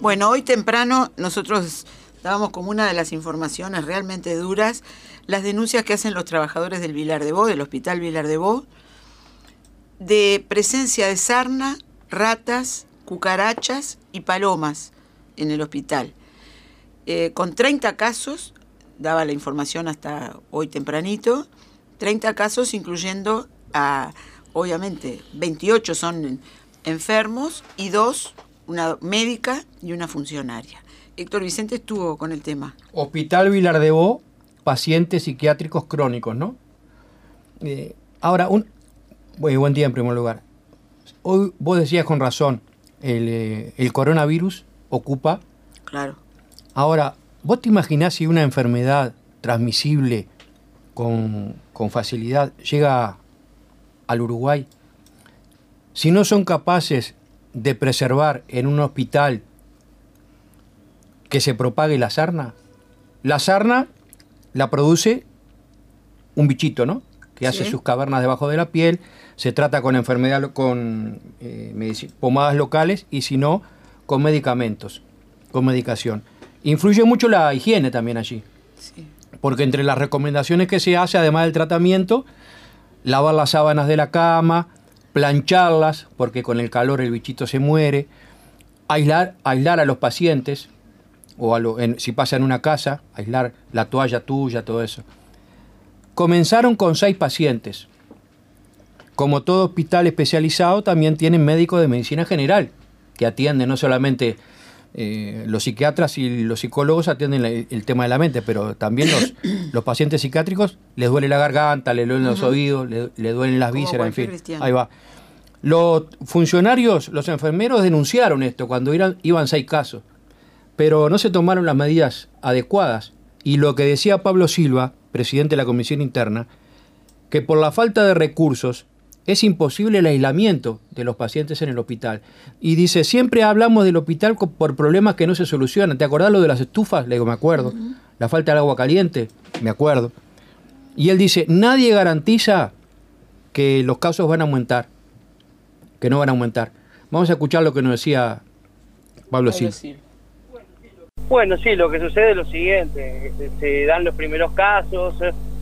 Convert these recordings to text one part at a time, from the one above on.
Bueno, hoy temprano nosotros dábamos como una de las informaciones realmente duras las denuncias que hacen los trabajadores del Vilar de Bo, del Hospital Vilar de Bo, de presencia de sarna, ratas, cucarachas y palomas en el hospital. Eh, con 30 casos, daba la información hasta hoy tempranito, 30 casos incluyendo a, obviamente, 28 son enfermos y dos, una médica y una funcionaria. Héctor Vicente estuvo con el tema. Hospital Vilar de Bo, pacientes psiquiátricos crónicos, ¿no? Eh, ahora, un, buen día en primer lugar. Hoy vos decías con razón, el, eh, el coronavirus ocupa. Claro. Ahora, ¿vos te imaginás si una enfermedad transmisible con, con facilidad llega al Uruguay? Si no son capaces de preservar en un hospital que se propague la sarna, la sarna la produce un bichito, ¿no? Que hace sus cavernas debajo de la piel, se trata con enfermedad, con eh, pomadas locales y si no, con medicamentos, con medicación. Influye mucho la higiene también allí. Porque entre las recomendaciones que se hace, además del tratamiento, lavar las sábanas de la cama, plancharlas, porque con el calor el bichito se muere, aislar, aislar a los pacientes, o si pasa en una casa, aislar la toalla tuya, todo eso. Comenzaron con seis pacientes. Como todo hospital especializado, también tienen médicos de medicina general, que atienden no solamente eh, los psiquiatras y los psicólogos atienden el tema de la mente, pero también los, los pacientes psiquiátricos les duele la garganta, les duelen los oídos, les, duelen las vísceras, en fin. Ahí va. Los funcionarios, los enfermeros denunciaron esto cuando iban seis casos pero no se tomaron las medidas adecuadas. Y lo que decía Pablo Silva, presidente de la Comisión Interna, que por la falta de recursos es imposible el aislamiento de los pacientes en el hospital. Y dice, siempre hablamos del hospital por problemas que no se solucionan. ¿Te acordás lo de las estufas? Le digo, me acuerdo. La falta de agua caliente, me acuerdo. Y él dice, nadie garantiza que los casos van a aumentar, que no van a aumentar. Vamos a escuchar lo que nos decía Pablo, Silva. Bueno, sí, lo que sucede es lo siguiente, se dan los primeros casos,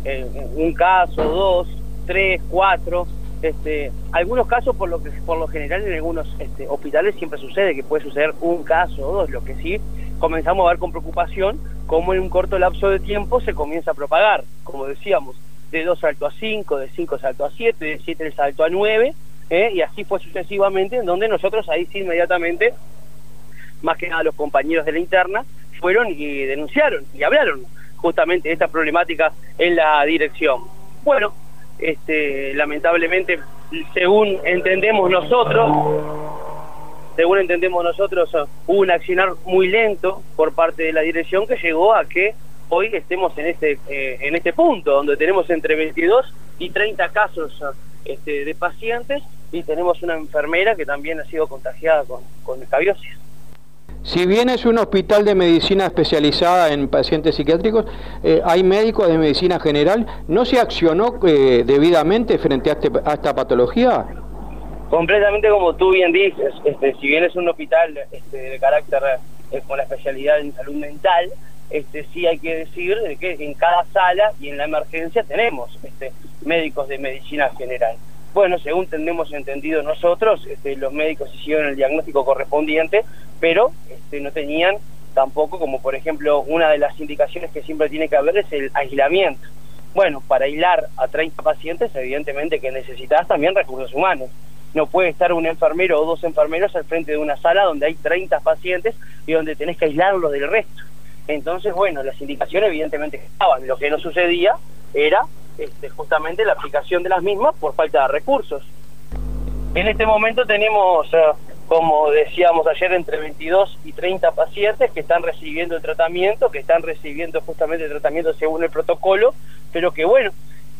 eh, un caso, dos, tres, cuatro, este, algunos casos por lo que por lo general en algunos este, hospitales siempre sucede que puede suceder un caso o dos, lo que sí comenzamos a ver con preocupación cómo en un corto lapso de tiempo se comienza a propagar, como decíamos, de dos salto a cinco, de cinco salto a siete, de siete salto a nueve, ¿eh? y así fue sucesivamente, en donde nosotros ahí sí inmediatamente más que nada los compañeros de la interna, fueron y denunciaron y hablaron justamente de esta problemática en la dirección. Bueno, este, lamentablemente, según entendemos nosotros, según entendemos nosotros, hubo un accionar muy lento por parte de la dirección que llegó a que hoy estemos en este eh, en este punto donde tenemos entre 22 y 30 casos este, de pacientes y tenemos una enfermera que también ha sido contagiada con, con escabiosis. Si bien es un hospital de medicina especializada en pacientes psiquiátricos, eh, hay médicos de medicina general, ¿no se accionó eh, debidamente frente a, este, a, esta patología? Completamente como tú bien dices, este, si bien es un hospital este, de carácter eh, con la especialidad en salud mental, este, sí hay que decir que en cada sala y en la emergencia tenemos este, médicos de medicina general. Bueno, según tenemos entendido nosotros, este, los médicos hicieron el diagnóstico correspondiente, pero este, no tenían tampoco, como por ejemplo, una de las indicaciones que siempre tiene que haber es el aislamiento. Bueno, para aislar a 30 pacientes, evidentemente que necesitas también recursos humanos. No puede estar un enfermero o dos enfermeros al frente de una sala donde hay 30 pacientes y donde tenés que aislarlos del resto. Entonces, bueno, las indicaciones evidentemente estaban. Lo que no sucedía era este, justamente la aplicación de las mismas por falta de recursos. En este momento tenemos, eh, como decíamos ayer, entre 22 y 30 pacientes que están recibiendo el tratamiento, que están recibiendo justamente el tratamiento según el protocolo, pero que bueno,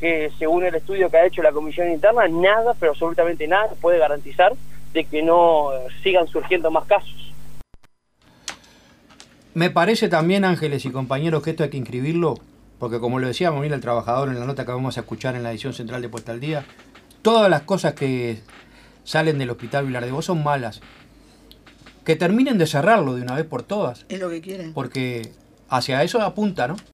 que según el estudio que ha hecho la Comisión Interna, nada, pero absolutamente nada, puede garantizar de que no sigan surgiendo más casos. Me parece también, Ángeles y compañeros, que esto hay que inscribirlo porque como lo decíamos, mira el trabajador en la nota que vamos a escuchar en la edición central de Puesta al Día, todas las cosas que salen del Hospital Vilar de Vos son malas. que terminen de cerrarlo de una vez por todas, Es lo que quieren. porque hacia eso apunta, ¿no?